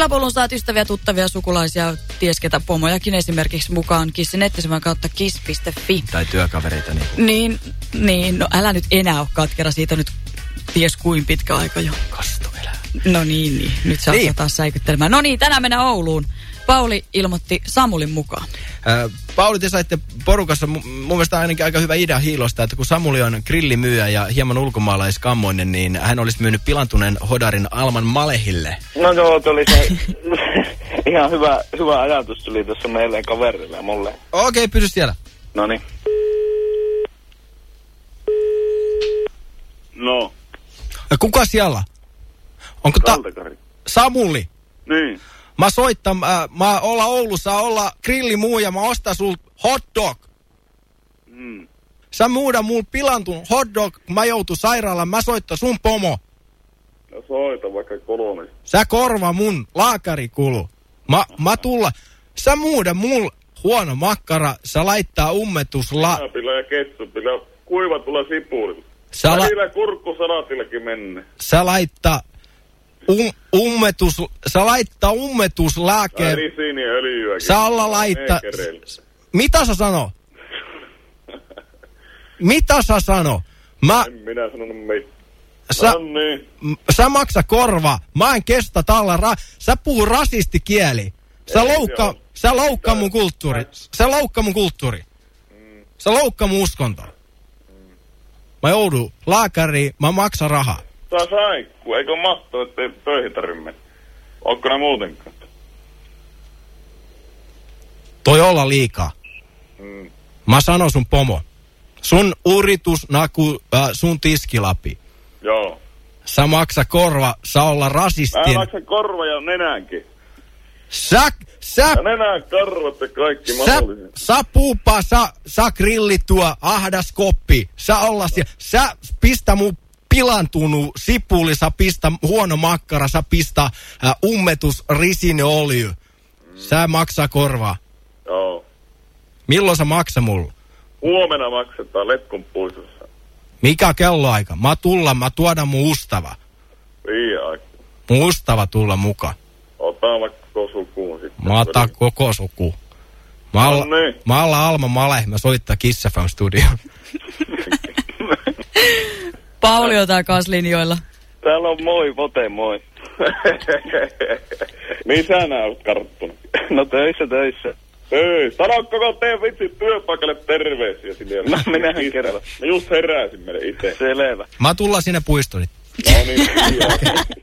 Pilapulun saat ystäviä, tuttavia, sukulaisia, ties ketä pomojakin esimerkiksi mukaan Kissin kautta kiss.fi. Tai työkavereita. Niin, Niin, niin, no älä nyt enää ole katkera, siitä nyt ties kuin pitkä aika jo. kasto elää. No niin, niin. nyt saa niin. taas säikyttelemään. No niin, tänään mennään Ouluun. Pauli ilmoitti Samulin mukaan. Äh, Pauli, te saitte porukassa mu- mun mielestä ainakin aika hyvä idea hiilosta, että kun Samuli on grillimyyjä ja hieman ulkomaalaiskammoinen, niin hän olisi myynyt pilantuneen hodarin Alman Malehille. No joo, tuli se ihan hyvä, hyvä ajatus tuli tuossa meille kaverille ja mulle. Okei, pysy siellä. No niin. No, Ja kuka siellä? Onko ta-. Samuli? Niin. Mä soitan, äh, mä olla Oulussa, olla grillimuu ja mä ostan sul hot dog. Mm. Sä muuda mulla pilantun hot dog, mä joutu sairaalaan, mä soittan sun pomo. No soita vaikka kolme. Sä korva mun laakarikulu. Mä, mä tulla, sä muuda mul huono makkara, sä laittaa ummetusla... Sinapilla ja ketsupilla, kuivatulla sipulilla. Sä, la, Välillä menne. sä laittaa um, ummetus, sä laittaa ummetuslääkeen. Risiiniöljyäkin. Sä olla laittaa... Mitä sä sano? Mitä sä sano? Mä, En minä sanonut mitään. sä, No niin. sä maksa korva. Mä en kestä tällä ra... Sä puhuu rasistikieli. Sä Ei loukka, sä loukka mun kulttuuri. Sä loukka mun kulttuuri. Sä loukka mun uskonto. Mä joudun lääkäriin, mä maksan rahaa. Tää saikku, eikö mahto, ettei töihin tarvitse mennä? Onko ne muutenkaan? Toi olla liikaa. Mm. Mä sanon sun pomo. Sun uritus naku äh, sun tiskilapi. Joo. Sä maksa korva, sä olla Mä rasistin. maksan korva ja nenänkin. Sä, sä, Ja nenän karvat ja kaikki sä, mahdolliset. sä puupaa, sä, sä grillitua ahdas koppi. Sä olla siellä. Sä pistä mun pilantunut sipuli, sä pistä huono makkara, sä pistä äh, ummetus risineöljy. Sä maksaa korvaa. Joo. Milloin sä maksa mulle? Huomenna maksetaan Letkon puistossa. Mikä kelloaika? Mä tulla, mä tuoda mun ustava. Viiden aikaa. Mun ustava tulla mukaan. Ota vaikka koko sukuun sitten. Mä otan koko suku. Mä No niin. mä olla Alma Male, mä soittaa Kiss FM studioon. Pauli on tää kanssa linjoilla. Täällä on moi, Vote, moi. Missä nää oot karttunut? No töissä, töissä. Ei, sano koko teidän vitsi työpaikalle terveisiä sinne. No minähän kerran. Mä just heräsin meille itse. Selvä. Mä tulla sinne puistoon. No niin.